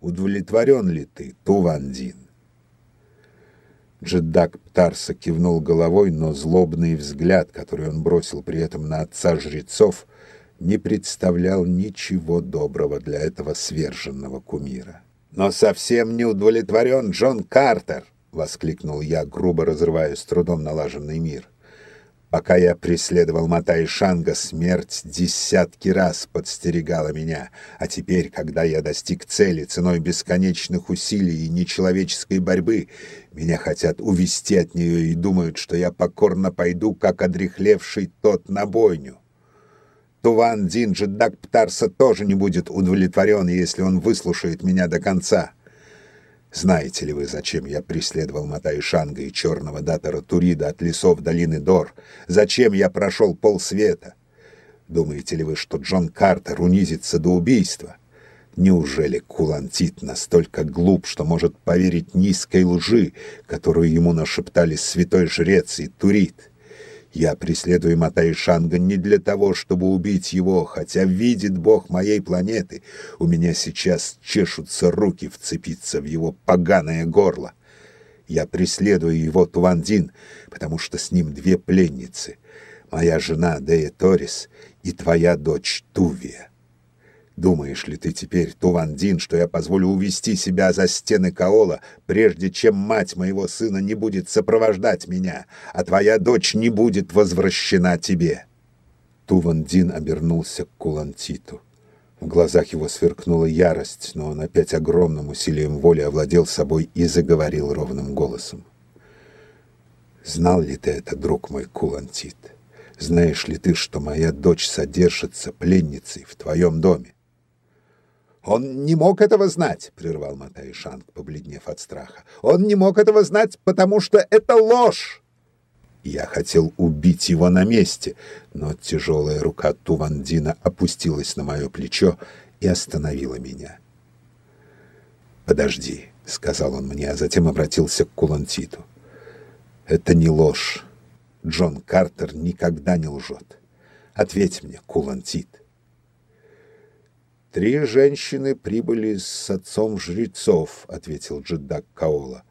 удовлетворен ли ты, Тувандин? Джеддак Птарса кивнул головой, но злобный взгляд, который он бросил при этом на отца жрецов, не представлял ничего доброго для этого сверженного кумира. «Но совсем не удовлетворен Джон Картер!» — воскликнул я, грубо разрывая с трудом налаженный мир. Пока я преследовал Матай Шанга, смерть десятки раз подстерегала меня, а теперь, когда я достиг цели ценой бесконечных усилий и нечеловеческой борьбы, меня хотят увести от нее и думают, что я покорно пойду, как одрехлевший тот на бойню. Туван Динджи Дакптарса тоже не будет удовлетворен, если он выслушает меня до конца. Знаете ли вы, зачем я преследовал Матаишанга и черного датора Турида от лесов долины Дор? Зачем я прошел полсвета? Думаете ли вы, что Джон Картер унизится до убийства? Неужели Кулантит настолько глуп, что может поверить низкой лжи, которую ему нашептали святой жрец и Турид? Я преследую Матай Шанга не для того, чтобы убить его, хотя видит бог моей планеты. У меня сейчас чешутся руки вцепиться в его поганое горло. Я преследую его Тувандин, потому что с ним две пленницы. Моя жена Дея Торис и твоя дочь Тувия. Думаешь ли ты теперь, Тувандин, что я позволю увести себя за стены Каола, прежде чем мать моего сына не будет сопровождать меня, а твоя дочь не будет возвращена тебе?» Тувандин обернулся к Кулантиту. В глазах его сверкнула ярость, но он опять огромным усилием воли овладел собой и заговорил ровным голосом. «Знал ли ты это, друг мой Кулантит? Знаешь ли ты, что моя дочь содержится пленницей в твоем доме? «Он не мог этого знать», — прервал Матай Шанг, побледнев от страха. «Он не мог этого знать, потому что это ложь!» Я хотел убить его на месте, но тяжелая рука Тувандина опустилась на мое плечо и остановила меня. «Подожди», — сказал он мне, а затем обратился к Кулантиту. «Это не ложь. Джон Картер никогда не лжет. Ответь мне, Кулантит, «Три женщины прибыли с отцом жрецов», — ответил Джеддак Каола.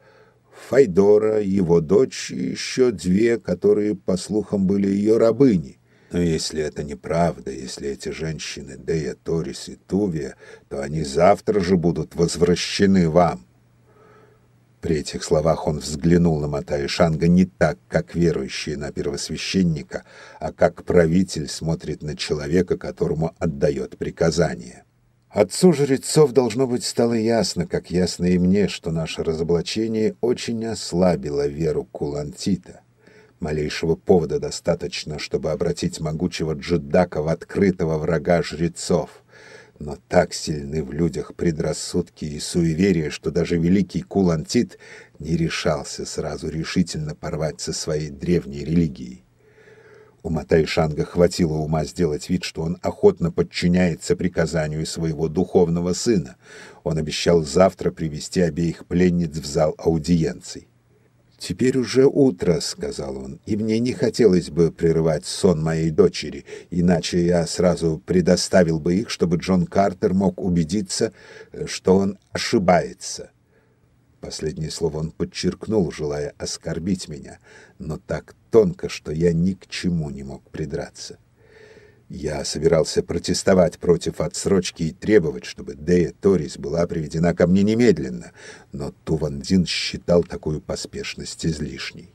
«Файдора, его дочь и еще две, которые, по слухам, были ее рабыни. Но если это неправда, если эти женщины Дея, Торис и Тувия, то они завтра же будут возвращены вам». При этих словах он взглянул на Матая Шанга не так, как верующий на первосвященника, а как правитель смотрит на человека, которому отдает приказание. Отцу жрецов, должно быть, стало ясно, как ясно и мне, что наше разоблачение очень ослабило веру Кулантита. Малейшего повода достаточно, чтобы обратить могучего Джедака в открытого врага жрецов. Но так сильны в людях предрассудки и суеверия, что даже великий Кулантит не решался сразу решительно порвать со своей древней религией. У Матайшанга хватило ума сделать вид, что он охотно подчиняется приказанию своего духовного сына. Он обещал завтра привести обеих пленниц в зал аудиенций. «Теперь уже утро», — сказал он, — «и мне не хотелось бы прерывать сон моей дочери, иначе я сразу предоставил бы их, чтобы Джон Картер мог убедиться, что он ошибается». Последнее слово он подчеркнул, желая оскорбить меня, но так тонко, что я ни к чему не мог придраться. Я собирался протестовать против отсрочки и требовать, чтобы Дея Торис была приведена ко мне немедленно, но Тувандин считал такую поспешность излишней.